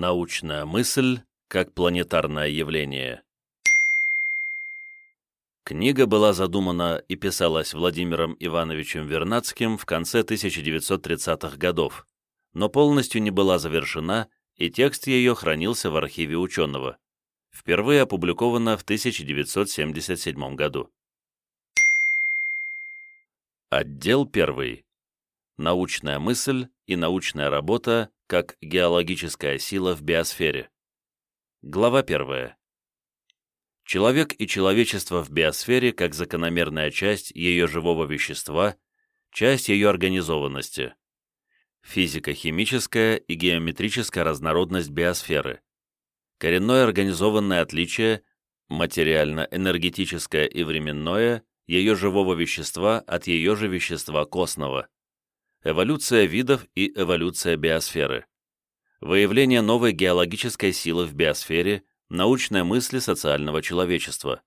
Научная мысль как планетарное явление. Книга была задумана и писалась Владимиром Ивановичем Вернадским в конце 1930-х годов, но полностью не была завершена, и текст ее хранился в архиве ученого. Впервые опубликована в 1977 году. Отдел 1. Научная мысль и научная работа как геологическая сила в биосфере. Глава 1. Человек и человечество в биосфере как закономерная часть ее живого вещества, часть ее организованности. Физико-химическая и геометрическая разнородность биосферы. Коренное организованное отличие, материально-энергетическое и временное, ее живого вещества от ее же вещества костного эволюция видов и эволюция биосферы, выявление новой геологической силы в биосфере, научная мысль социального человечества.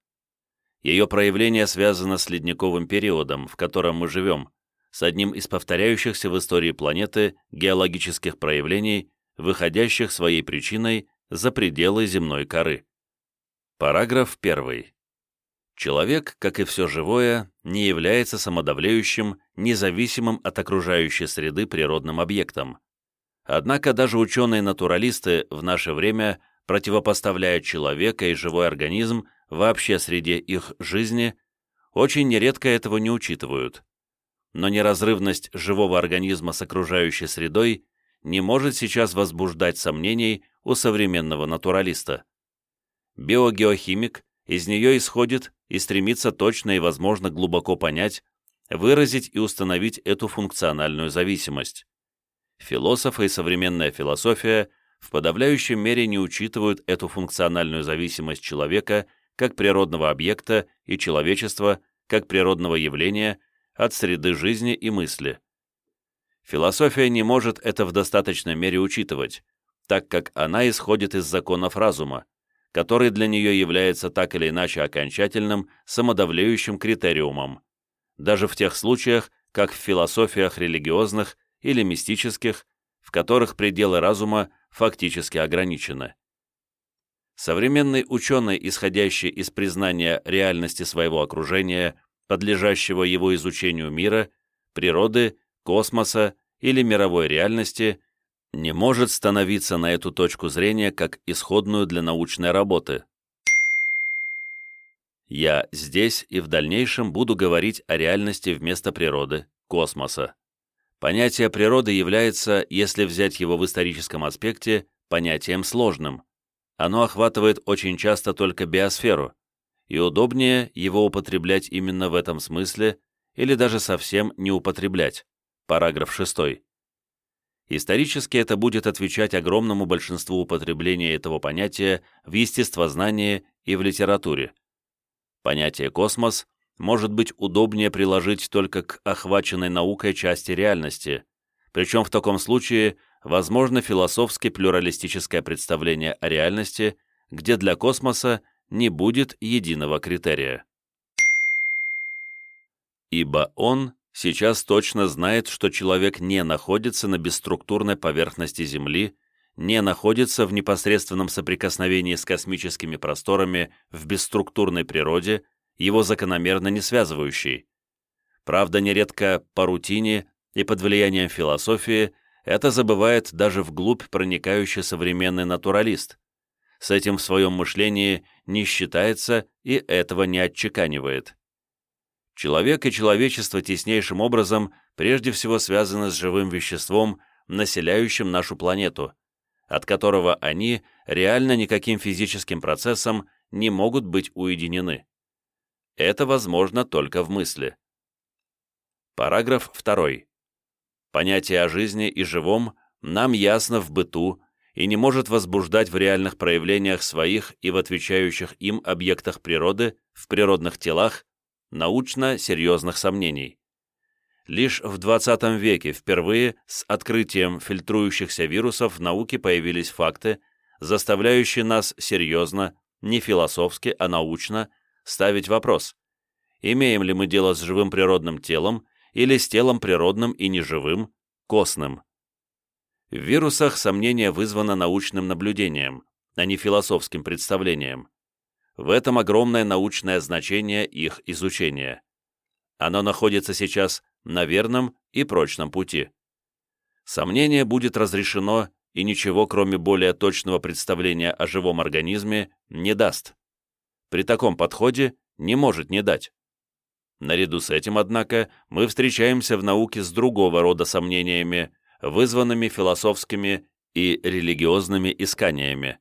Ее проявление связано с ледниковым периодом, в котором мы живем, с одним из повторяющихся в истории планеты геологических проявлений, выходящих своей причиной за пределы земной коры. Параграф 1. Человек, как и все живое, не является самодавлеющим, независимым от окружающей среды природным объектом. Однако даже ученые-натуралисты в наше время противопоставляют человека и живой организм вообще среде их жизни, очень нередко этого не учитывают. Но неразрывность живого организма с окружающей средой не может сейчас возбуждать сомнений у современного натуралиста. Биогеохимик из нее исходит и стремится точно и, возможно, глубоко понять, выразить и установить эту функциональную зависимость. Философы и современная философия в подавляющей мере не учитывают эту функциональную зависимость человека как природного объекта и человечества как природного явления от среды жизни и мысли. Философия не может это в достаточной мере учитывать, так как она исходит из законов разума, который для нее является так или иначе окончательным, самодавлеющим критериумом, даже в тех случаях, как в философиях религиозных или мистических, в которых пределы разума фактически ограничены. Современный ученый, исходящий из признания реальности своего окружения, подлежащего его изучению мира, природы, космоса или мировой реальности, не может становиться на эту точку зрения как исходную для научной работы. Я здесь и в дальнейшем буду говорить о реальности вместо природы, космоса. Понятие природы является, если взять его в историческом аспекте, понятием сложным. Оно охватывает очень часто только биосферу, и удобнее его употреблять именно в этом смысле или даже совсем не употреблять. Параграф 6. Исторически это будет отвечать огромному большинству употребления этого понятия в естествознании и в литературе. Понятие «космос» может быть удобнее приложить только к охваченной наукой части реальности, причем в таком случае возможно философски плюралистическое представление о реальности, где для космоса не будет единого критерия. Ибо он сейчас точно знает, что человек не находится на бесструктурной поверхности Земли, не находится в непосредственном соприкосновении с космическими просторами в бесструктурной природе, его закономерно не связывающей. Правда, нередко по рутине и под влиянием философии это забывает даже вглубь проникающий современный натуралист. С этим в своем мышлении не считается и этого не отчеканивает. Человек и человечество теснейшим образом прежде всего связаны с живым веществом, населяющим нашу планету, от которого они реально никаким физическим процессом не могут быть уединены. Это возможно только в мысли. Параграф 2. Понятие о жизни и живом нам ясно в быту и не может возбуждать в реальных проявлениях своих и в отвечающих им объектах природы, в природных телах, научно серьезных сомнений. Лишь в 20 веке впервые с открытием фильтрующихся вирусов в науке появились факты, заставляющие нас серьезно, не философски, а научно, ставить вопрос, имеем ли мы дело с живым природным телом или с телом природным и неживым, костным. В вирусах сомнение вызвано научным наблюдением, а не философским представлением. В этом огромное научное значение их изучения. Оно находится сейчас на верном и прочном пути. Сомнение будет разрешено и ничего, кроме более точного представления о живом организме, не даст. При таком подходе не может не дать. Наряду с этим, однако, мы встречаемся в науке с другого рода сомнениями, вызванными философскими и религиозными исканиями.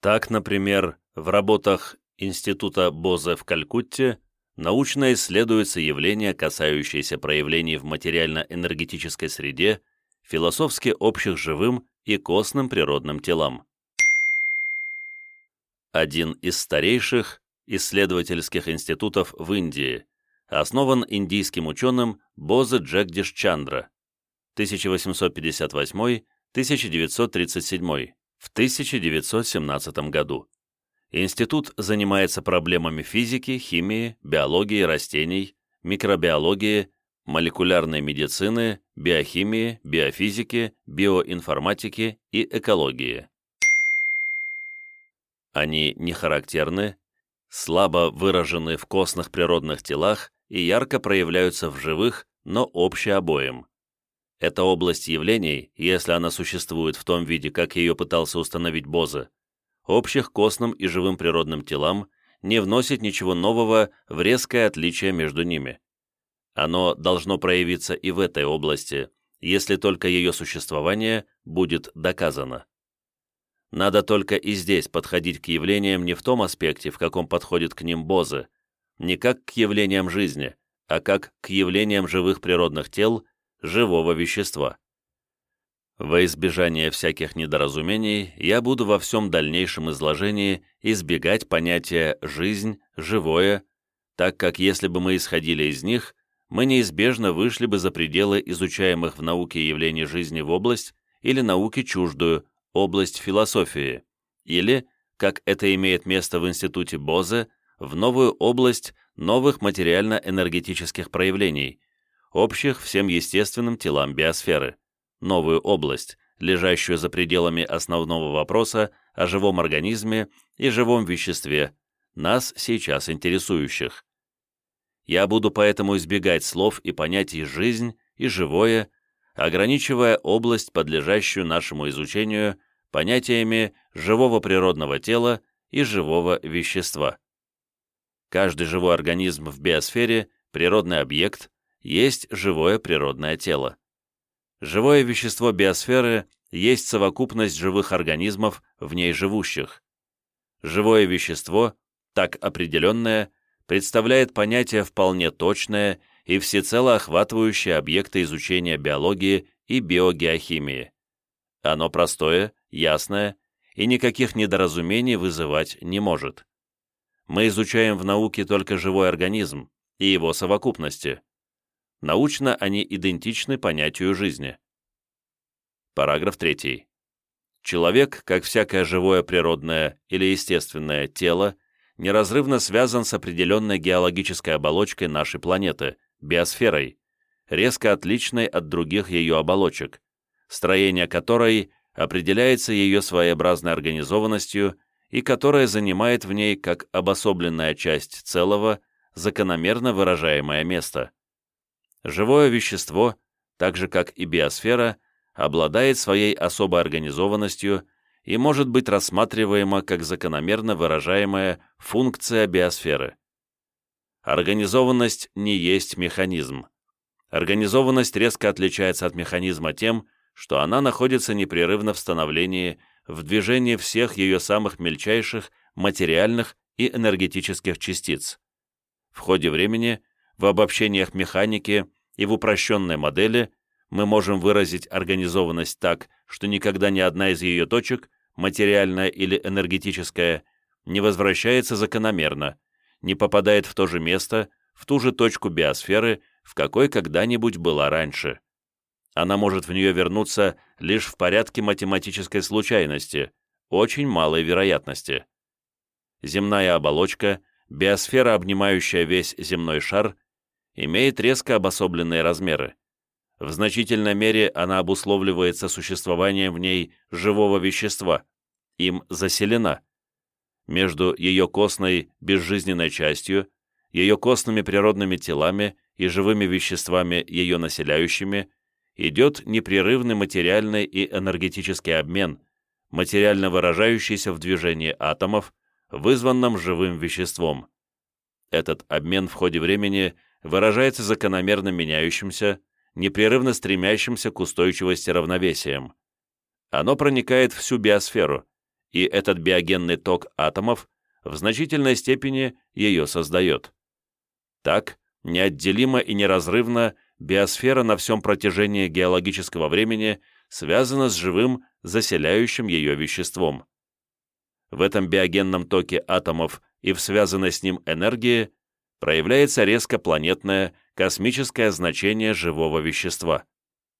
Так, например, в работах Института Бозе в Калькутте научно исследуются явления, касающиеся проявлений в материально-энергетической среде, философски общих живым и костным природным телам. Один из старейших исследовательских институтов в Индии, основан индийским ученым Бозе Джагдиш Чандра 1858-1937 в 1917 году. Институт занимается проблемами физики, химии, биологии растений, микробиологии, молекулярной медицины, биохимии, биофизики, биоинформатики и экологии. Они не характерны, слабо выражены в костных природных телах и ярко проявляются в живых, но общие обоим. Эта область явлений, если она существует в том виде, как ее пытался установить Бозе, общих костным и живым природным телам, не вносит ничего нового в резкое отличие между ними. Оно должно проявиться и в этой области, если только ее существование будет доказано. Надо только и здесь подходить к явлениям не в том аспекте, в каком подходит к ним Бозе, не как к явлениям жизни, а как к явлениям живых природных тел живого вещества. Во избежание всяких недоразумений я буду во всем дальнейшем изложении избегать понятия «жизнь», «живое», так как если бы мы исходили из них, мы неизбежно вышли бы за пределы изучаемых в науке явлений жизни в область или науки чуждую, область философии, или, как это имеет место в институте Бозе, в новую область новых материально-энергетических проявлений, общих всем естественным телам биосферы, новую область, лежащую за пределами основного вопроса о живом организме и живом веществе, нас сейчас интересующих. Я буду поэтому избегать слов и понятий «жизнь» и «живое», ограничивая область, подлежащую нашему изучению, понятиями живого природного тела и живого вещества. Каждый живой организм в биосфере – природный объект, есть живое природное тело. Живое вещество биосферы есть совокупность живых организмов, в ней живущих. Живое вещество, так определенное, представляет понятие вполне точное и всецело охватывающее объекты изучения биологии и биогеохимии. Оно простое, ясное и никаких недоразумений вызывать не может. Мы изучаем в науке только живой организм и его совокупности. Научно они идентичны понятию жизни. Параграф 3. Человек, как всякое живое природное или естественное тело, неразрывно связан с определенной геологической оболочкой нашей планеты, биосферой, резко отличной от других ее оболочек, строение которой определяется ее своеобразной организованностью и которая занимает в ней как обособленная часть целого закономерно выражаемое место. Живое вещество, так же как и биосфера, обладает своей особой организованностью и может быть рассматриваемо как закономерно выражаемая функция биосферы. Организованность не есть механизм. Организованность резко отличается от механизма тем, что она находится непрерывно в становлении, в движении всех ее самых мельчайших материальных и энергетических частиц. В ходе времени в обобщениях механики и в упрощенной модели мы можем выразить организованность так, что никогда ни одна из ее точек, материальная или энергетическая, не возвращается закономерно, не попадает в то же место, в ту же точку биосферы, в какой когда-нибудь была раньше. Она может в нее вернуться лишь в порядке математической случайности, очень малой вероятности. Земная оболочка, биосфера, обнимающая весь земной шар, имеет резко обособленные размеры. В значительной мере она обусловливается существованием в ней живого вещества, им заселена. Между ее костной безжизненной частью, ее костными природными телами и живыми веществами, ее населяющими, идет непрерывный материальный и энергетический обмен, материально выражающийся в движении атомов, вызванном живым веществом. Этот обмен в ходе времени выражается закономерно меняющимся, непрерывно стремящимся к устойчивости равновесием. Оно проникает всю биосферу, и этот биогенный ток атомов в значительной степени ее создает. Так, неотделимо и неразрывно биосфера на всем протяжении геологического времени связана с живым, заселяющим ее веществом. В этом биогенном токе атомов и в связанной с ним энергии проявляется резко планетное космическое значение живого вещества,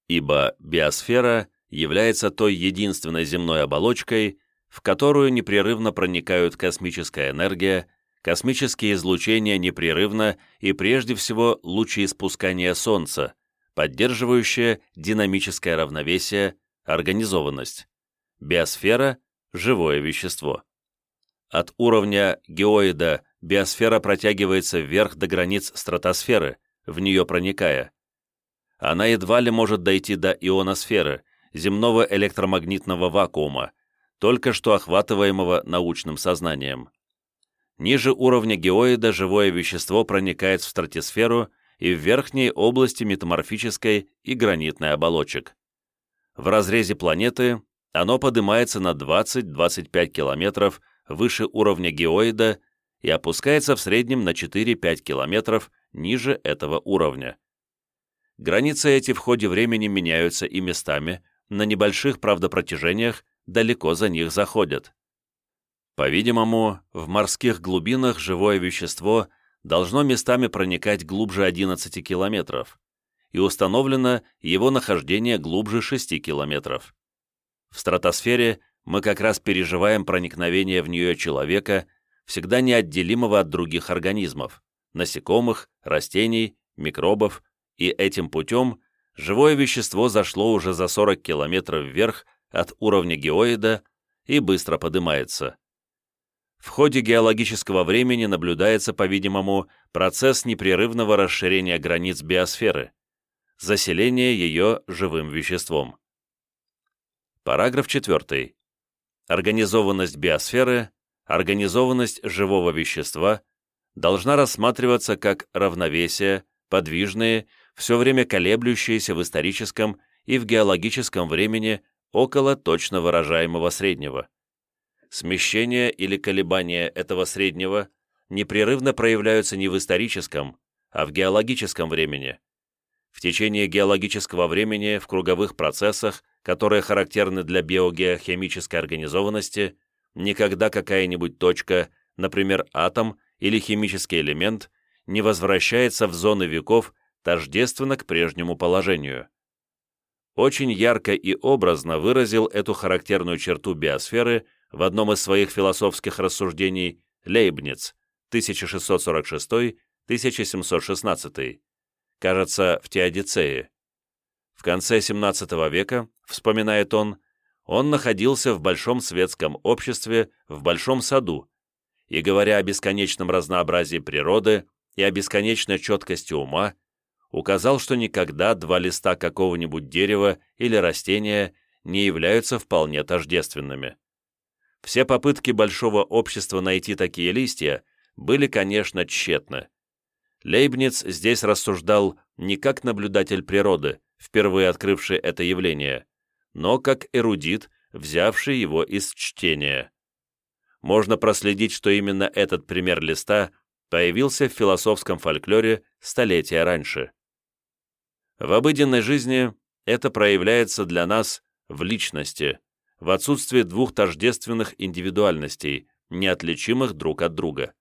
ибо биосфера является той единственной земной оболочкой, в которую непрерывно проникают космическая энергия, космические излучения непрерывно и прежде всего лучи испускания Солнца, поддерживающие динамическое равновесие, организованность. Биосфера – живое вещество. От уровня геоида биосфера протягивается вверх до границ стратосферы, в нее проникая. Она едва ли может дойти до ионосферы, земного электромагнитного вакуума, только что охватываемого научным сознанием. Ниже уровня геоида живое вещество проникает в стратосферу и в верхней области метаморфической и гранитной оболочек. В разрезе планеты оно поднимается на 20-25 километров выше уровня геоида и опускается в среднем на 4-5 километров ниже этого уровня. Границы эти в ходе времени меняются и местами, на небольших, правда, протяжениях далеко за них заходят. По-видимому, в морских глубинах живое вещество должно местами проникать глубже 11 километров, и установлено его нахождение глубже 6 километров. В стратосфере мы как раз переживаем проникновение в нее человека, всегда неотделимого от других организмов, насекомых, растений, микробов, и этим путем живое вещество зашло уже за 40 километров вверх от уровня геоида и быстро поднимается. В ходе геологического времени наблюдается, по-видимому, процесс непрерывного расширения границ биосферы, заселения ее живым веществом. Параграф 4. Организованность биосферы, организованность живого вещества должна рассматриваться как равновесие, подвижные, все время колеблющиеся в историческом и в геологическом времени около точно выражаемого среднего. Смещение или колебания этого среднего непрерывно проявляются не в историческом, а в геологическом времени. В течение геологического времени в круговых процессах, которые характерны для биогеохимической организованности, никогда какая-нибудь точка, например, атом или химический элемент, не возвращается в зоны веков тождественно к прежнему положению очень ярко и образно выразил эту характерную черту биосферы в одном из своих философских рассуждений Лейбниц 1646-1716, кажется, в Теодицее. В конце XVII века, вспоминает он, он находился в большом светском обществе, в большом саду, и, говоря о бесконечном разнообразии природы и о бесконечной четкости ума, указал, что никогда два листа какого-нибудь дерева или растения не являются вполне тождественными. Все попытки большого общества найти такие листья были, конечно, тщетны. Лейбниц здесь рассуждал не как наблюдатель природы, впервые открывший это явление, но как эрудит, взявший его из чтения. Можно проследить, что именно этот пример листа появился в философском фольклоре столетия раньше. В обыденной жизни это проявляется для нас в личности, в отсутствии двух тождественных индивидуальностей, неотличимых друг от друга.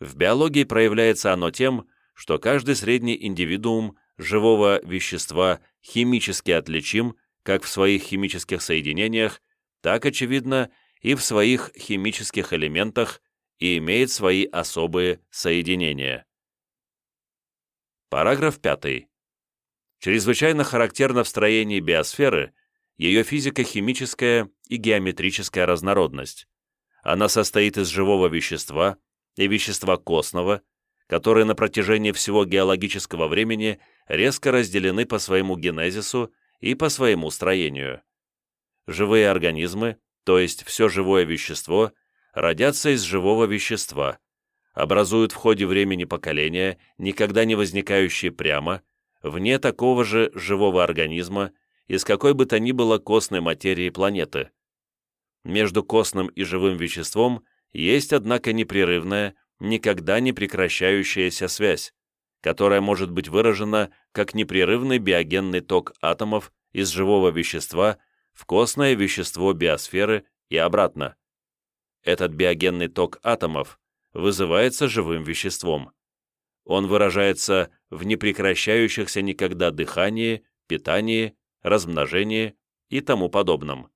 В биологии проявляется оно тем, что каждый средний индивидуум живого вещества химически отличим как в своих химических соединениях, так, очевидно, и в своих химических элементах и имеет свои особые соединения. Параграф 5. Чрезвычайно характерна в строении биосферы ее физико-химическая и геометрическая разнородность. Она состоит из живого вещества и вещества костного, которые на протяжении всего геологического времени резко разделены по своему генезису и по своему строению. Живые организмы, то есть все живое вещество, родятся из живого вещества, образуют в ходе времени поколения, никогда не возникающие прямо, вне такого же живого организма, из какой бы то ни было костной материи планеты. Между костным и живым веществом есть, однако, непрерывная, никогда не прекращающаяся связь, которая может быть выражена как непрерывный биогенный ток атомов из живого вещества в костное вещество биосферы и обратно. Этот биогенный ток атомов вызывается живым веществом. Он выражается в непрекращающихся никогда дыхании, питании, размножении и тому подобном.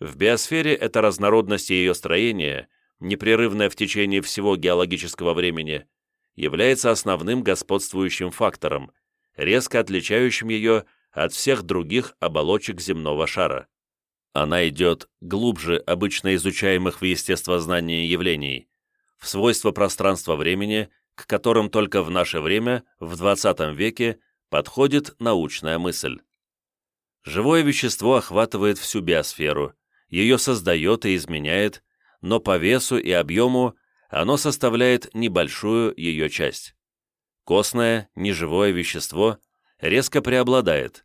В биосфере эта разнородность ее строения, непрерывная в течение всего геологического времени, является основным господствующим фактором, резко отличающим ее от всех других оболочек земного шара. Она идет глубже обычно изучаемых в естествознании явлений, в свойства пространства-времени, к которым только в наше время, в 20 веке, подходит научная мысль. Живое вещество охватывает всю биосферу, ее создает и изменяет, но по весу и объему оно составляет небольшую ее часть. Костное, неживое вещество резко преобладает.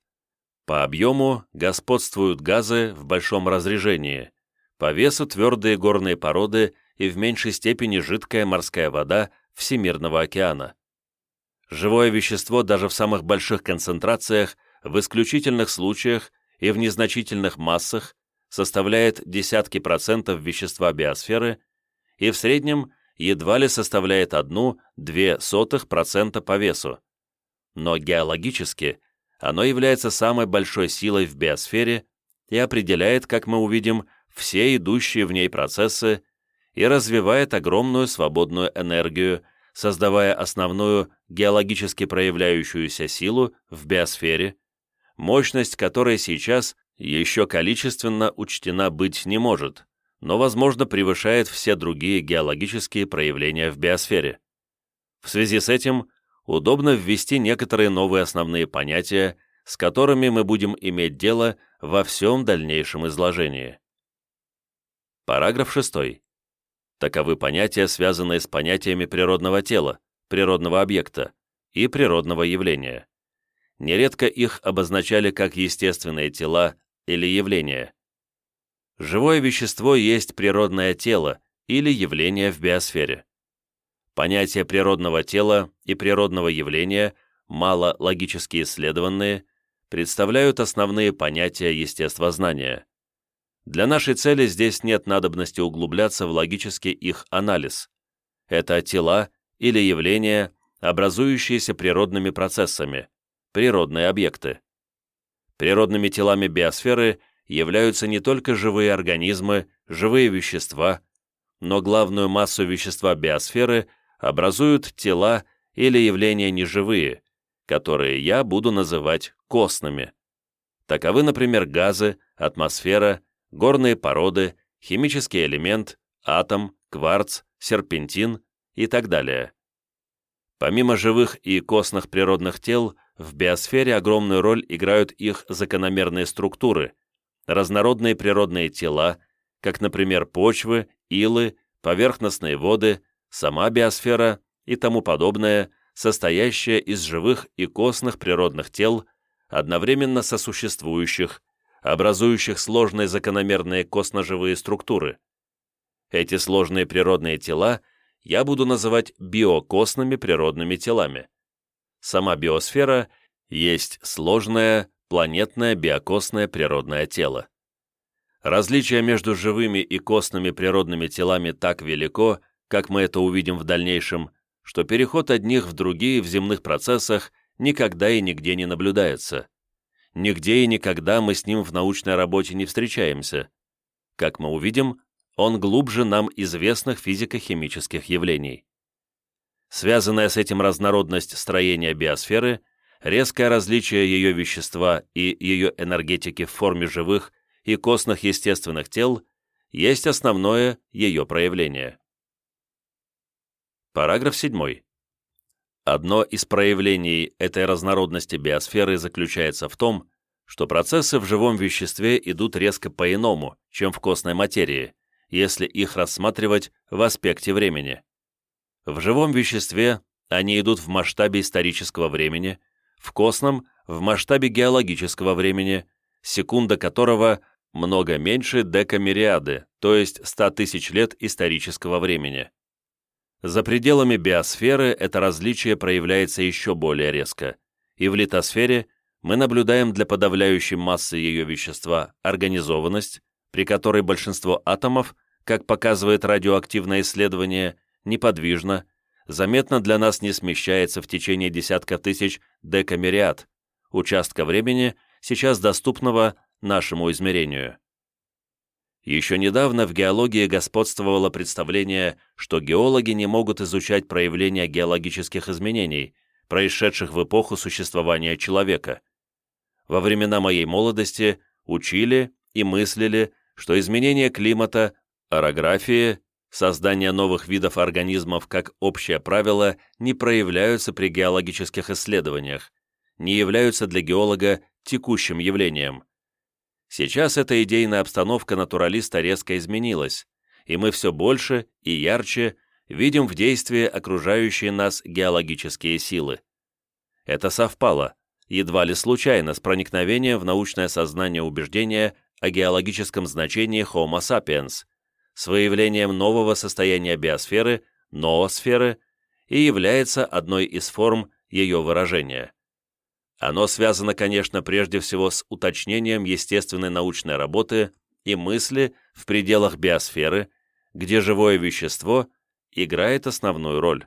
По объему господствуют газы в большом разрежении, по весу твердые горные породы и в меньшей степени жидкая морская вода Всемирного океана. Живое вещество даже в самых больших концентрациях, в исключительных случаях и в незначительных массах составляет десятки процентов вещества биосферы и в среднем едва ли составляет 1-2% по весу. Но геологически оно является самой большой силой в биосфере и определяет, как мы увидим, все идущие в ней процессы и развивает огромную свободную энергию, создавая основную геологически проявляющуюся силу в биосфере, мощность которой сейчас еще количественно учтена быть не может, но, возможно, превышает все другие геологические проявления в биосфере. В связи с этим удобно ввести некоторые новые основные понятия, с которыми мы будем иметь дело во всем дальнейшем изложении. Параграф 6. Таковы понятия, связанные с понятиями природного тела, природного объекта и природного явления. Нередко их обозначали как естественные тела или явления. Живое вещество есть природное тело или явление в биосфере. Понятия природного тела и природного явления, мало логически исследованные, представляют основные понятия естествознания. Для нашей цели здесь нет надобности углубляться в логический их анализ. Это тела или явления, образующиеся природными процессами, природные объекты. Природными телами биосферы являются не только живые организмы, живые вещества, но главную массу вещества биосферы образуют тела или явления неживые, которые я буду называть костными. Таковы, например, газы, атмосфера, горные породы, химический элемент, атом, кварц, серпентин и так далее. Помимо живых и костных природных тел, в биосфере огромную роль играют их закономерные структуры, разнородные природные тела, как, например, почвы, илы, поверхностные воды, сама биосфера и тому подобное, состоящая из живых и костных природных тел, одновременно сосуществующих, образующих сложные закономерные костно-живые структуры. Эти сложные природные тела я буду называть биокостными природными телами. Сама биосфера есть сложное, планетное биокосное природное тело. Различие между живыми и костными природными телами так велико, как мы это увидим в дальнейшем, что переход одних в другие в земных процессах никогда и нигде не наблюдается нигде и никогда мы с ним в научной работе не встречаемся. Как мы увидим, он глубже нам известных физико-химических явлений. Связанная с этим разнородность строения биосферы резкое различие ее вещества и ее энергетики в форме живых и костных естественных тел есть основное ее проявление. Параграф 7. Одно из проявлений этой разнородности биосферы заключается в том, что процессы в живом веществе идут резко по-иному, чем в костной материи, если их рассматривать в аспекте времени. В живом веществе они идут в масштабе исторического времени, в костном – в масштабе геологического времени, секунда которого много меньше декамериады, то есть 100 тысяч лет исторического времени. За пределами биосферы это различие проявляется еще более резко, и в литосфере мы наблюдаем для подавляющей массы ее вещества организованность, при которой большинство атомов, как показывает радиоактивное исследование, неподвижно, заметно для нас не смещается в течение десятков тысяч декамериад, участка времени, сейчас доступного нашему измерению. Еще недавно в геологии господствовало представление, что геологи не могут изучать проявления геологических изменений, происшедших в эпоху существования человека. Во времена моей молодости учили и мыслили, что изменение климата, орографии, создание новых видов организмов как общее правило не проявляются при геологических исследованиях, не являются для геолога текущим явлением. Сейчас эта идейная обстановка натуралиста резко изменилась, и мы все больше и ярче видим в действии окружающие нас геологические силы. Это совпало, едва ли случайно, с проникновением в научное сознание убеждения о геологическом значении Homo sapiens, с выявлением нового состояния биосферы, ноосферы, и является одной из форм ее выражения. Оно связано, конечно, прежде всего с уточнением естественной научной работы и мысли в пределах биосферы, где живое вещество играет основную роль.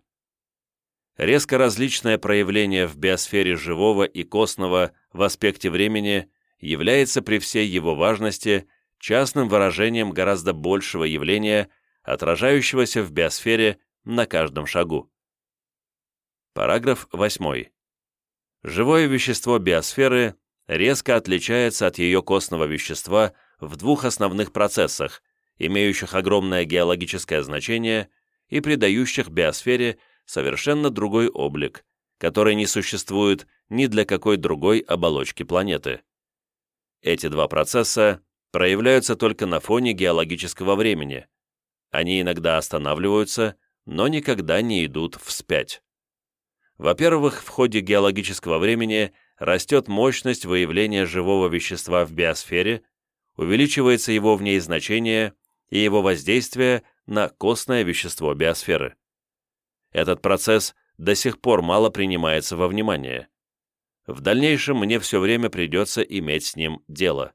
Резко различное проявление в биосфере живого и костного в аспекте времени является при всей его важности частным выражением гораздо большего явления, отражающегося в биосфере на каждом шагу. Параграф 8. Живое вещество биосферы резко отличается от ее костного вещества в двух основных процессах, имеющих огромное геологическое значение и придающих биосфере совершенно другой облик, который не существует ни для какой другой оболочки планеты. Эти два процесса проявляются только на фоне геологического времени. Они иногда останавливаются, но никогда не идут вспять. Во-первых, в ходе геологического времени растет мощность выявления живого вещества в биосфере, увеличивается его в ней значение и его воздействие на костное вещество биосферы. Этот процесс до сих пор мало принимается во внимание. В дальнейшем мне все время придется иметь с ним дело.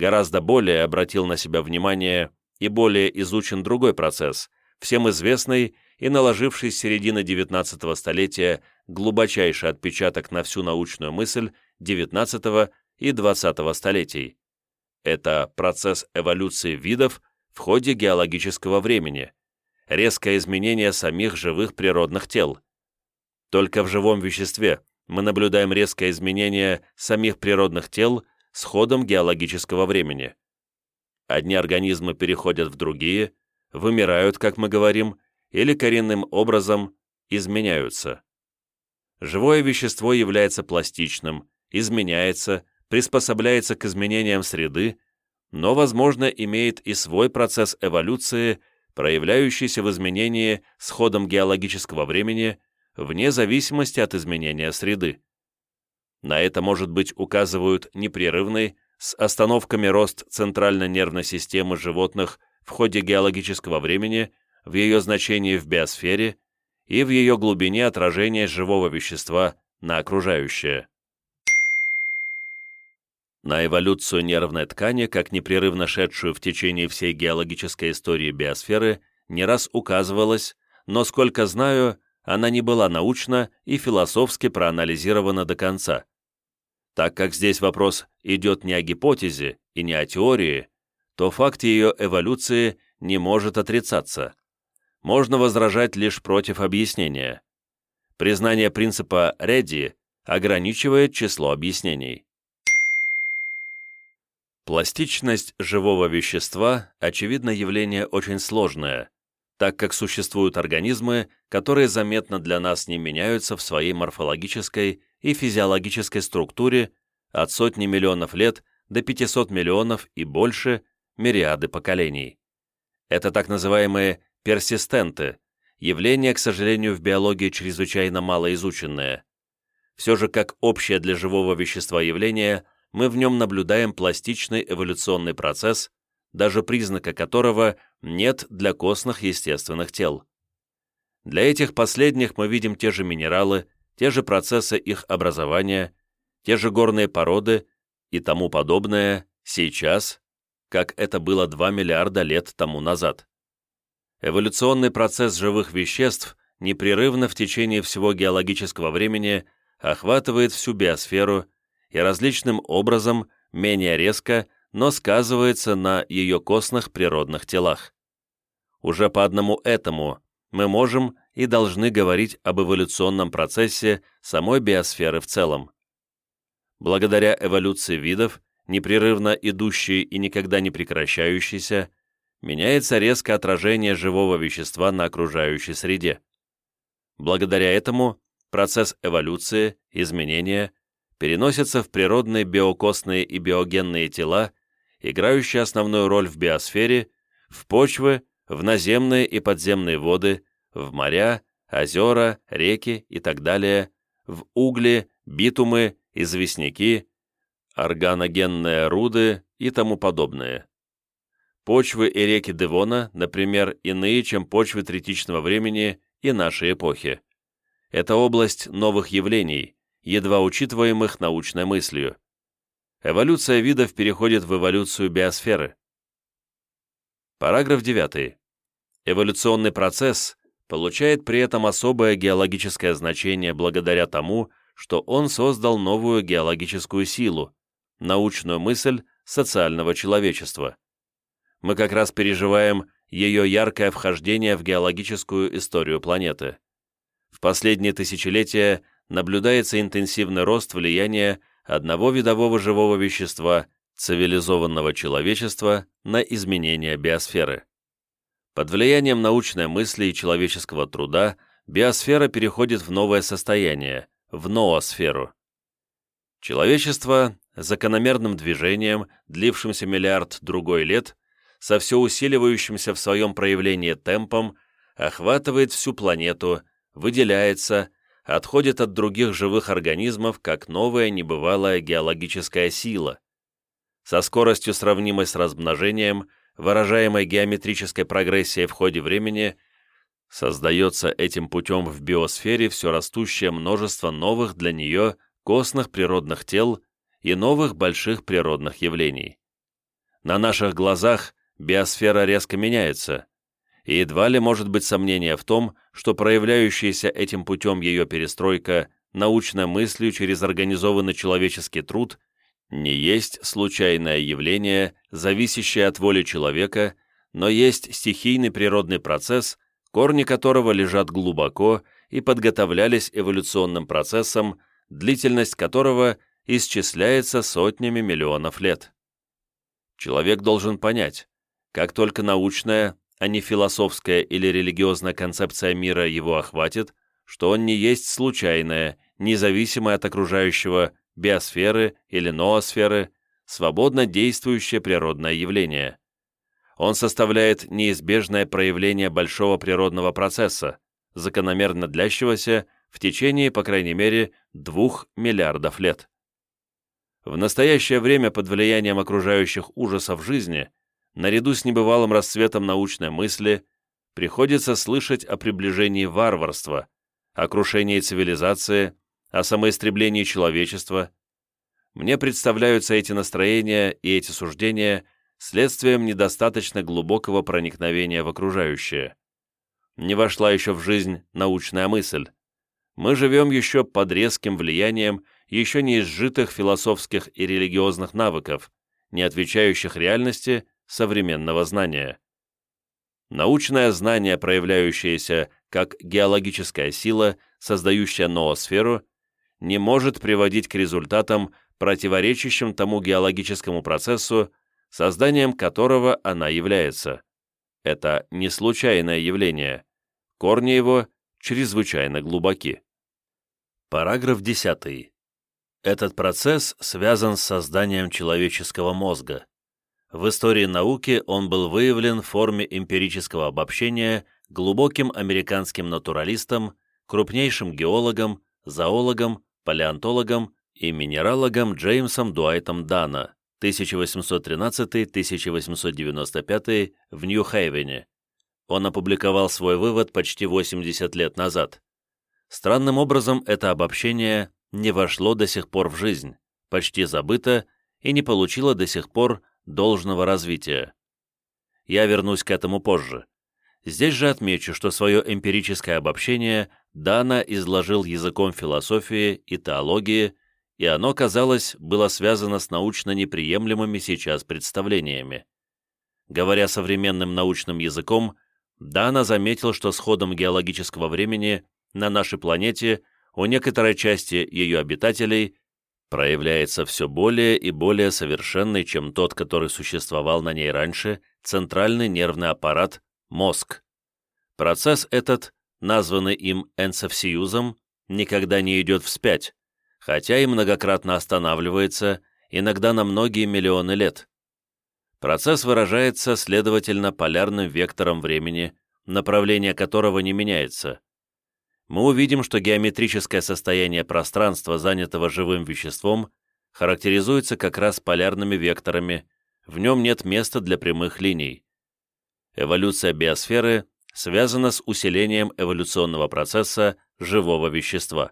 Гораздо более обратил на себя внимание и более изучен другой процесс, всем известный и наложивший с середины XIX столетия глубочайший отпечаток на всю научную мысль XIX и XX столетий. Это процесс эволюции видов в ходе геологического времени, резкое изменение самих живых природных тел. Только в живом веществе мы наблюдаем резкое изменение самих природных тел с ходом геологического времени. Одни организмы переходят в другие, вымирают, как мы говорим, или коренным образом изменяются. Живое вещество является пластичным, изменяется, приспособляется к изменениям среды, но, возможно, имеет и свой процесс эволюции, проявляющийся в изменении с ходом геологического времени вне зависимости от изменения среды. На это, может быть, указывают непрерывный, с остановками рост центральной нервной системы животных в ходе геологического времени в ее значении в биосфере и в ее глубине отражения живого вещества на окружающее. На эволюцию нервной ткани, как непрерывно шедшую в течение всей геологической истории биосферы, не раз указывалось, но, сколько знаю, она не была научно и философски проанализирована до конца. Так как здесь вопрос идет не о гипотезе и не о теории, то факт ее эволюции не может отрицаться можно возражать лишь против объяснения. Признание принципа Редди ограничивает число объяснений. Пластичность живого вещества, очевидно, явление очень сложное, так как существуют организмы, которые заметно для нас не меняются в своей морфологической и физиологической структуре от сотни миллионов лет до 500 миллионов и больше мириады поколений. Это так называемые персистенты, явление, к сожалению, в биологии чрезвычайно малоизученное. Все же, как общее для живого вещества явление, мы в нем наблюдаем пластичный эволюционный процесс, даже признака которого нет для костных естественных тел. Для этих последних мы видим те же минералы, те же процессы их образования, те же горные породы и тому подобное сейчас, как это было 2 миллиарда лет тому назад. Эволюционный процесс живых веществ непрерывно в течение всего геологического времени охватывает всю биосферу и различным образом, менее резко, но сказывается на ее костных природных телах. Уже по одному этому мы можем и должны говорить об эволюционном процессе самой биосферы в целом. Благодаря эволюции видов, непрерывно идущей и никогда не прекращающейся, меняется резко отражение живого вещества на окружающей среде. Благодаря этому процесс эволюции, изменения, переносится в природные биокостные и биогенные тела, играющие основную роль в биосфере, в почвы, в наземные и подземные воды, в моря, озера, реки и так далее, в угли, битумы, известняки, органогенные руды и тому подобное. Почвы и реки Девона, например, иные, чем почвы третичного времени и нашей эпохи. Это область новых явлений, едва учитываемых научной мыслью. Эволюция видов переходит в эволюцию биосферы. Параграф 9. Эволюционный процесс получает при этом особое геологическое значение благодаря тому, что он создал новую геологическую силу, научную мысль социального человечества. Мы как раз переживаем ее яркое вхождение в геологическую историю планеты. В последние тысячелетия наблюдается интенсивный рост влияния одного видового живого вещества, цивилизованного человечества, на изменение биосферы. Под влиянием научной мысли и человеческого труда биосфера переходит в новое состояние, в ноосферу. Человечество закономерным движением, длившимся миллиард другой лет, со все усиливающимся в своем проявлении темпом, охватывает всю планету, выделяется, отходит от других живых организмов как новая небывалая геологическая сила. Со скоростью, сравнимой с размножением, выражаемой геометрической прогрессией в ходе времени, создается этим путем в биосфере все растущее множество новых для нее костных природных тел и новых больших природных явлений. На наших глазах биосфера резко меняется, и едва ли может быть сомнение в том, что проявляющаяся этим путем ее перестройка научной мыслью через организованный человеческий труд не есть случайное явление, зависящее от воли человека, но есть стихийный природный процесс, корни которого лежат глубоко и подготовлялись эволюционным процессом, длительность которого исчисляется сотнями миллионов лет. Человек должен понять, как только научная, а не философская или религиозная концепция мира его охватит, что он не есть случайное, независимое от окружающего биосферы или ноосферы, свободно действующее природное явление. Он составляет неизбежное проявление большого природного процесса, закономерно длящегося в течение, по крайней мере, двух миллиардов лет. В настоящее время под влиянием окружающих ужасов жизни наряду с небывалым расцветом научной мысли, приходится слышать о приближении варварства, о крушении цивилизации, о самоистреблении человечества. Мне представляются эти настроения и эти суждения следствием недостаточно глубокого проникновения в окружающее. Не вошла еще в жизнь научная мысль. Мы живем еще под резким влиянием еще не изжитых философских и религиозных навыков, не отвечающих реальности современного знания. Научное знание, проявляющееся как геологическая сила, создающая ноосферу, не может приводить к результатам, противоречащим тому геологическому процессу, созданием которого она является. Это не случайное явление. Корни его чрезвычайно глубоки. Параграф 10. Этот процесс связан с созданием человеческого мозга. В истории науки он был выявлен в форме эмпирического обобщения глубоким американским натуралистом, крупнейшим геологом, зоологом, палеонтологом и минералогом Джеймсом Дуайтом Дана 1813-1895 в Нью-Хейвене. Он опубликовал свой вывод почти 80 лет назад. Странным образом это обобщение не вошло до сих пор в жизнь, почти забыто и не получило до сих пор должного развития. Я вернусь к этому позже. Здесь же отмечу, что свое эмпирическое обобщение Дана изложил языком философии и теологии, и оно, казалось, было связано с научно неприемлемыми сейчас представлениями. Говоря современным научным языком, Дана заметил, что с ходом геологического времени на нашей планете у некоторой части ее обитателей проявляется все более и более совершенный, чем тот, который существовал на ней раньше, центральный нервный аппарат – мозг. Процесс этот, названный им энцефсиюзом, никогда не идет вспять, хотя и многократно останавливается, иногда на многие миллионы лет. Процесс выражается, следовательно, полярным вектором времени, направление которого не меняется мы увидим, что геометрическое состояние пространства, занятого живым веществом, характеризуется как раз полярными векторами, в нем нет места для прямых линий. Эволюция биосферы связана с усилением эволюционного процесса живого вещества.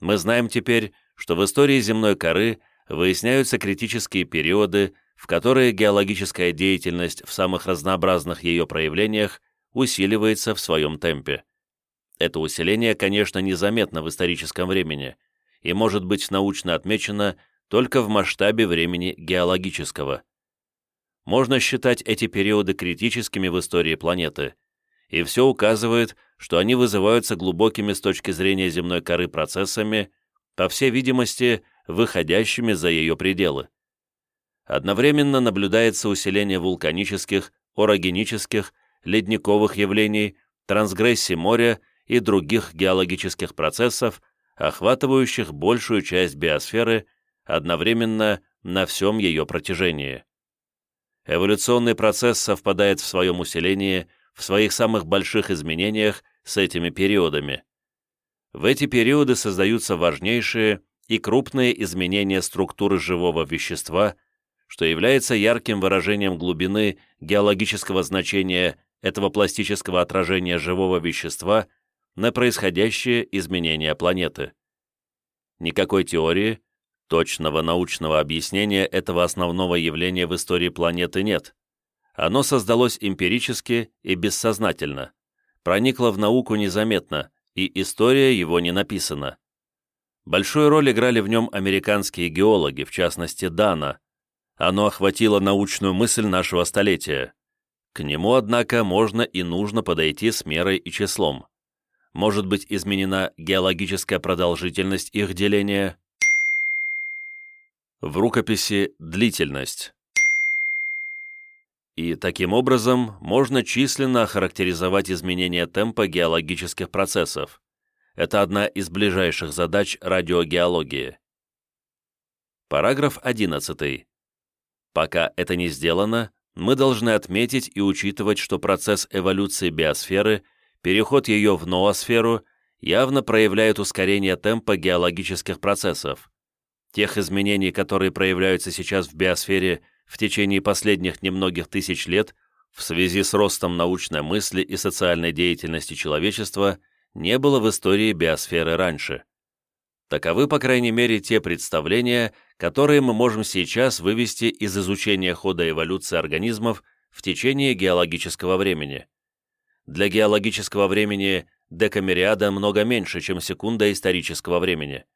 Мы знаем теперь, что в истории земной коры выясняются критические периоды, в которые геологическая деятельность в самых разнообразных ее проявлениях усиливается в своем темпе. Это усиление, конечно, незаметно в историческом времени и может быть научно отмечено только в масштабе времени геологического. Можно считать эти периоды критическими в истории планеты, и все указывает, что они вызываются глубокими с точки зрения земной коры процессами, по всей видимости, выходящими за ее пределы. Одновременно наблюдается усиление вулканических, орогенических, ледниковых явлений, трансгрессии моря и других геологических процессов, охватывающих большую часть биосферы одновременно на всем ее протяжении. Эволюционный процесс совпадает в своем усилении, в своих самых больших изменениях с этими периодами. В эти периоды создаются важнейшие и крупные изменения структуры живого вещества, что является ярким выражением глубины геологического значения этого пластического отражения живого вещества на происходящее изменение планеты. Никакой теории, точного научного объяснения этого основного явления в истории планеты нет. Оно создалось эмпирически и бессознательно, проникло в науку незаметно, и история его не написана. Большую роль играли в нем американские геологи, в частности Дана. Оно охватило научную мысль нашего столетия. К нему, однако, можно и нужно подойти с мерой и числом может быть изменена геологическая продолжительность их деления. В рукописи длительность. И таким образом можно численно охарактеризовать изменение темпа геологических процессов. Это одна из ближайших задач радиогеологии. Параграф 11. Пока это не сделано, мы должны отметить и учитывать, что процесс эволюции биосферы – переход ее в ноосферу явно проявляет ускорение темпа геологических процессов. Тех изменений, которые проявляются сейчас в биосфере в течение последних немногих тысяч лет в связи с ростом научной мысли и социальной деятельности человечества, не было в истории биосферы раньше. Таковы, по крайней мере, те представления, которые мы можем сейчас вывести из изучения хода эволюции организмов в течение геологического времени. Для геологического времени декамериада много меньше, чем секунда исторического времени.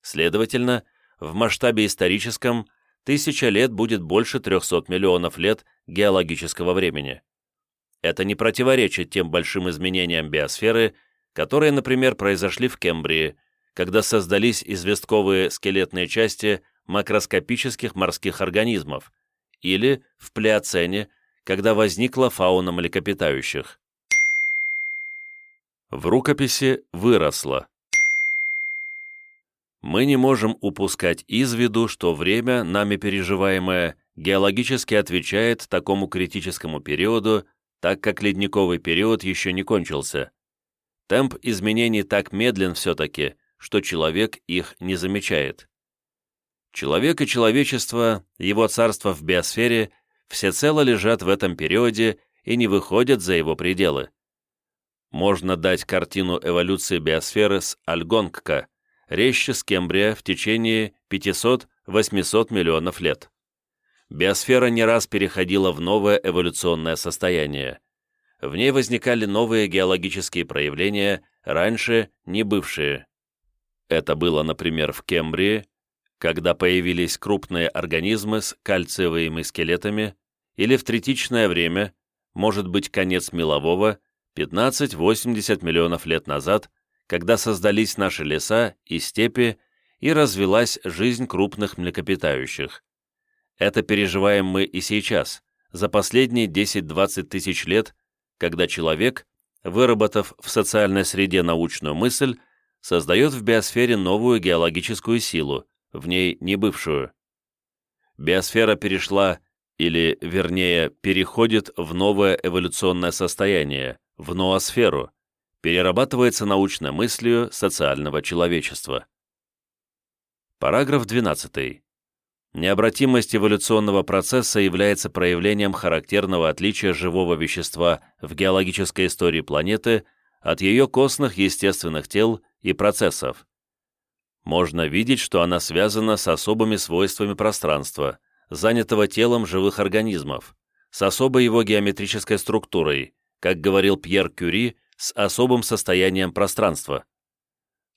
Следовательно, в масштабе историческом тысяча лет будет больше 300 миллионов лет геологического времени. Это не противоречит тем большим изменениям биосферы, которые, например, произошли в Кембрии, когда создались известковые скелетные части макроскопических морских организмов, или в плеоцене, когда возникла фауна млекопитающих. В рукописи выросло. Мы не можем упускать из виду, что время, нами переживаемое, геологически отвечает такому критическому периоду, так как ледниковый период еще не кончился. Темп изменений так медлен все-таки, что человек их не замечает. Человек и человечество, его царство в биосфере, всецело лежат в этом периоде и не выходят за его пределы. Можно дать картину эволюции биосферы с Альгонгка, резче с Кембрия в течение 500-800 миллионов лет. Биосфера не раз переходила в новое эволюционное состояние. В ней возникали новые геологические проявления, раньше не бывшие. Это было, например, в Кембрии, когда появились крупные организмы с кальциевыми скелетами, или в третичное время, может быть, конец мелового, 15-80 миллионов лет назад, когда создались наши леса и степи и развилась жизнь крупных млекопитающих. Это переживаем мы и сейчас, за последние 10-20 тысяч лет, когда человек, выработав в социальной среде научную мысль, создает в биосфере новую геологическую силу, в ней не бывшую. Биосфера перешла, или, вернее, переходит в новое эволюционное состояние, в ноосферу, перерабатывается научной мыслью социального человечества. Параграф 12. Необратимость эволюционного процесса является проявлением характерного отличия живого вещества в геологической истории планеты от ее костных естественных тел и процессов. Можно видеть, что она связана с особыми свойствами пространства, занятого телом живых организмов, с особой его геометрической структурой, как говорил Пьер Кюри, с особым состоянием пространства.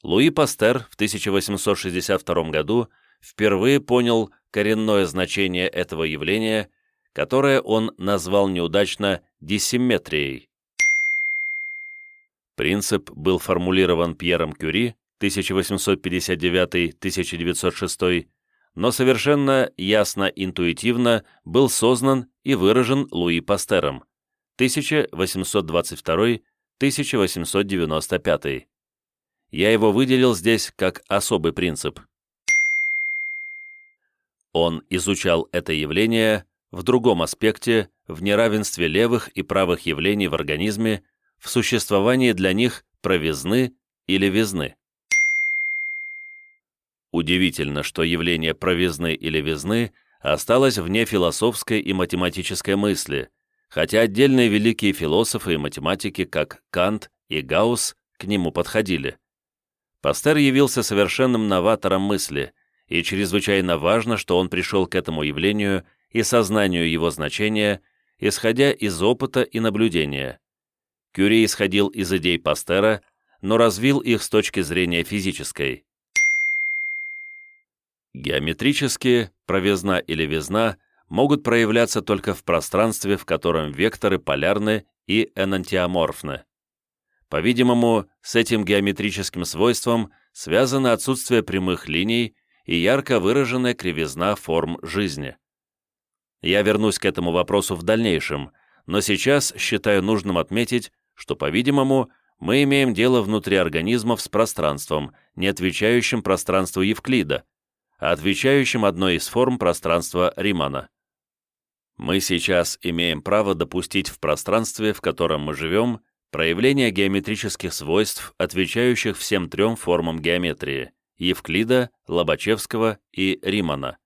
Луи Пастер в 1862 году впервые понял коренное значение этого явления, которое он назвал неудачно диссимметрией. Принцип был формулирован Пьером Кюри 1859-1906, но совершенно ясно интуитивно был сознан и выражен Луи Пастером 1822-1895. Я его выделил здесь как особый принцип. Он изучал это явление в другом аспекте, в неравенстве левых и правых явлений в организме, в существовании для них провизны или визны. Удивительно, что явление провизны или визны осталось вне философской и математической мысли, хотя отдельные великие философы и математики, как Кант и Гаусс, к нему подходили. Пастер явился совершенным новатором мысли – и чрезвычайно важно, что он пришел к этому явлению и сознанию его значения, исходя из опыта и наблюдения. Кюри исходил из идей Пастера, но развил их с точки зрения физической. Геометрически провизна или визна могут проявляться только в пространстве, в котором векторы полярны и энантиоморфны. По-видимому, с этим геометрическим свойством связано отсутствие прямых линий и ярко выраженная кривизна форм жизни. Я вернусь к этому вопросу в дальнейшем, но сейчас считаю нужным отметить, что, по-видимому, мы имеем дело внутри организмов с пространством, не отвечающим пространству Евклида, а отвечающим одной из форм пространства Римана. Мы сейчас имеем право допустить в пространстве, в котором мы живем, проявление геометрических свойств, отвечающих всем трем формам геометрии Евклида, Лобачевского и Римана.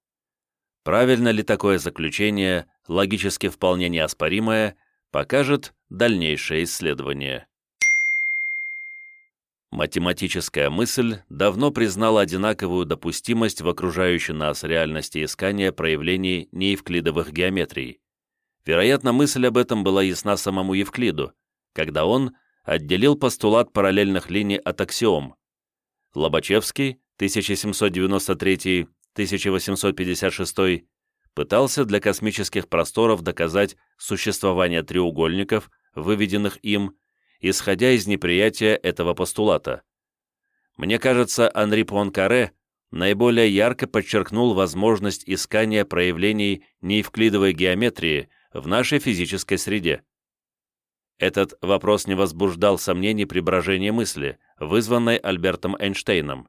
Правильно ли такое заключение, логически вполне неоспоримое, покажет дальнейшее исследование. Математическая мысль давно признала одинаковую допустимость в окружающей нас реальности искания проявлений неевклидовых геометрий. Вероятно, мысль об этом была ясна самому Евклиду, когда он отделил постулат параллельных линий от аксиом, Лобачевский, 1793-1856, пытался для космических просторов доказать существование треугольников, выведенных им, исходя из неприятия этого постулата. Мне кажется, Анри Пуанкаре наиболее ярко подчеркнул возможность искания проявлений неевклидовой геометрии в нашей физической среде. Этот вопрос не возбуждал сомнений при брожении мысли, вызванной Альбертом Эйнштейном.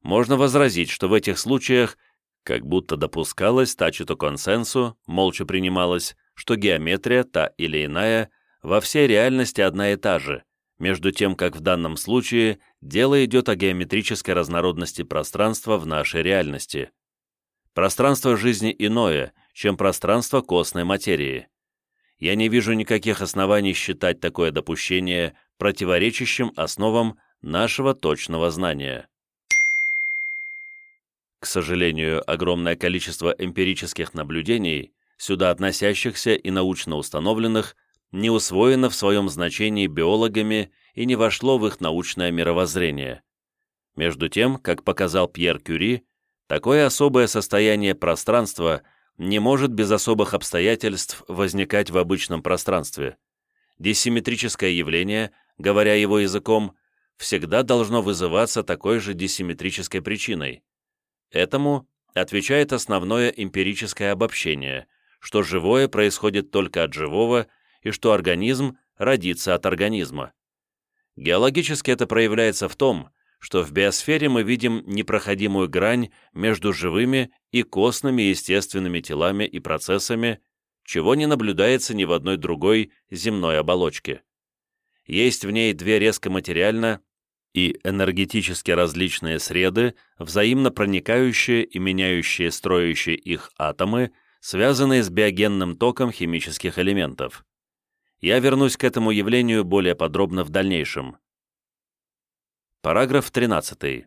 Можно возразить, что в этих случаях как будто допускалось тачито консенсу, молча принималось, что геометрия, та или иная, во всей реальности одна и та же, между тем как в данном случае дело идет о геометрической разнородности пространства в нашей реальности. Пространство жизни иное, чем пространство костной материи. Я не вижу никаких оснований считать такое допущение противоречащим основам нашего точного знания. К сожалению, огромное количество эмпирических наблюдений, сюда относящихся и научно установленных, не усвоено в своем значении биологами и не вошло в их научное мировоззрение. Между тем, как показал Пьер Кюри, такое особое состояние пространства не может без особых обстоятельств возникать в обычном пространстве. Диссимметрическое явление, говоря его языком, всегда должно вызываться такой же диссимметрической причиной. Этому отвечает основное эмпирическое обобщение, что живое происходит только от живого и что организм родится от организма. Геологически это проявляется в том, что в биосфере мы видим непроходимую грань между живыми и костными естественными телами и процессами, чего не наблюдается ни в одной другой земной оболочке. Есть в ней две резко материально и энергетически различные среды, взаимно проникающие и меняющие строящие их атомы, связанные с биогенным током химических элементов. Я вернусь к этому явлению более подробно в дальнейшем. Параграф 13.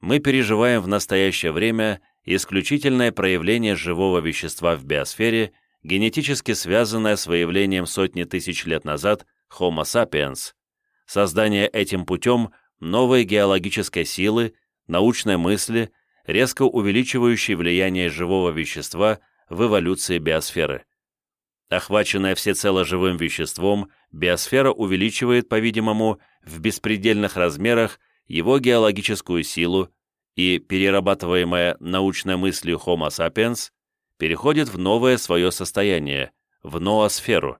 Мы переживаем в настоящее время исключительное проявление живого вещества в биосфере, генетически связанное с выявлением сотни тысяч лет назад Homo sapiens, создание этим путем новой геологической силы, научной мысли, резко увеличивающей влияние живого вещества в эволюции биосферы. Охваченная всецело живым веществом, биосфера увеличивает, по-видимому, в беспредельных размерах его геологическую силу и, перерабатываемая научной мыслью Homo sapiens, переходит в новое свое состояние, в ноосферу.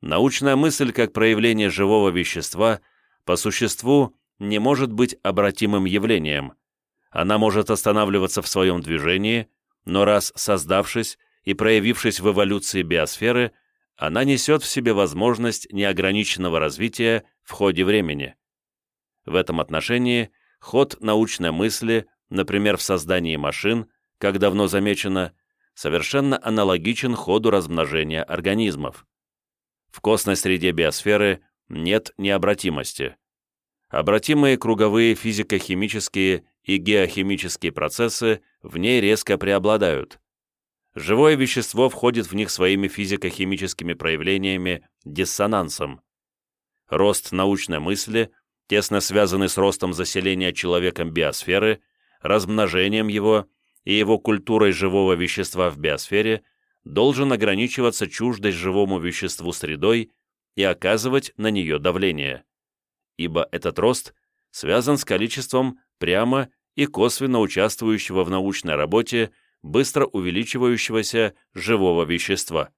Научная мысль как проявление живого вещества по существу не может быть обратимым явлением. Она может останавливаться в своем движении, но раз создавшись, и проявившись в эволюции биосферы, она несет в себе возможность неограниченного развития в ходе времени. В этом отношении ход научной мысли, например, в создании машин, как давно замечено, совершенно аналогичен ходу размножения организмов. В костной среде биосферы нет необратимости. Обратимые круговые физико-химические и геохимические процессы в ней резко преобладают. Живое вещество входит в них своими физико-химическими проявлениями, диссонансом. Рост научной мысли, тесно связанный с ростом заселения человеком биосферы, размножением его и его культурой живого вещества в биосфере, должен ограничиваться чуждой живому веществу средой и оказывать на нее давление. Ибо этот рост связан с количеством прямо и косвенно участвующего в научной работе быстро увеличивающегося живого вещества.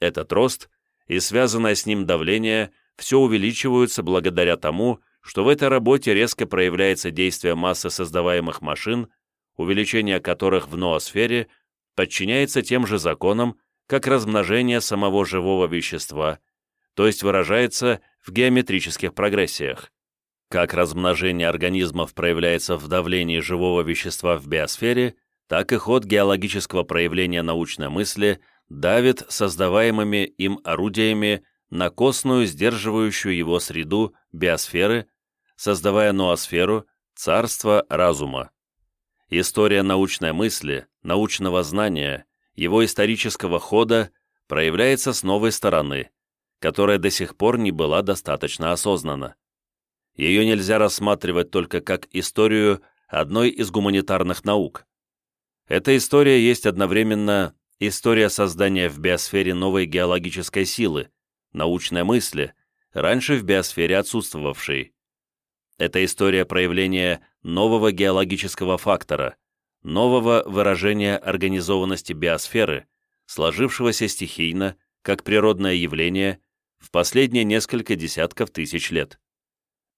Этот рост и связанное с ним давление все увеличиваются благодаря тому, что в этой работе резко проявляется действие массы создаваемых машин, увеличение которых в ноосфере подчиняется тем же законам, как размножение самого живого вещества, то есть выражается в геометрических прогрессиях. Как размножение организмов проявляется в давлении живого вещества в биосфере, так и ход геологического проявления научной мысли давит создаваемыми им орудиями на костную, сдерживающую его среду биосферы, создавая ноосферу, царство разума. История научной мысли, научного знания, его исторического хода проявляется с новой стороны, которая до сих пор не была достаточно осознана. Ее нельзя рассматривать только как историю одной из гуманитарных наук. Эта история есть одновременно история создания в биосфере новой геологической силы, научной мысли, раньше в биосфере отсутствовавшей. Это история проявления нового геологического фактора, нового выражения организованности биосферы, сложившегося стихийно, как природное явление, в последние несколько десятков тысяч лет.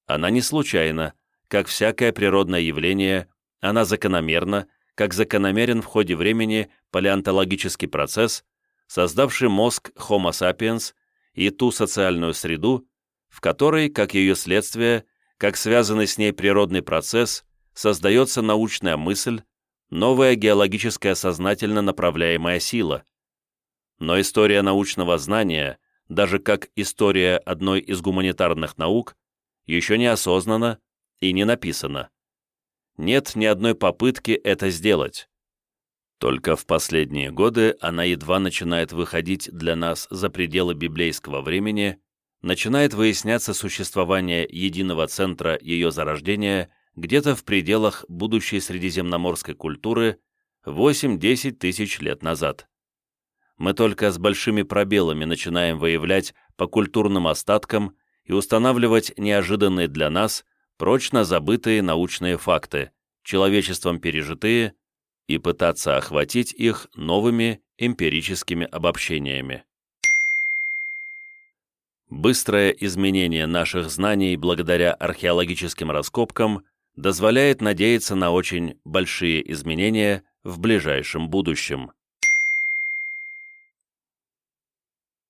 Она не случайна, как всякое природное явление, она закономерна, как закономерен в ходе времени палеонтологический процесс, создавший мозг Homo sapiens и ту социальную среду, в которой, как ее следствие, как связанный с ней природный процесс, создается научная мысль, новая геологическая сознательно направляемая сила. Но история научного знания, даже как история одной из гуманитарных наук, еще не осознана и не написана. Нет ни одной попытки это сделать. Только в последние годы она едва начинает выходить для нас за пределы библейского времени начинает выясняться существование единого центра ее зарождения где-то в пределах будущей средиземноморской культуры 8-10 тысяч лет назад. Мы только с большими пробелами начинаем выявлять по культурным остаткам и устанавливать неожиданные для нас, прочно забытые научные факты, человечеством пережитые, и пытаться охватить их новыми эмпирическими обобщениями. Быстрое изменение наших знаний благодаря археологическим раскопкам дозволяет надеяться на очень большие изменения в ближайшем будущем.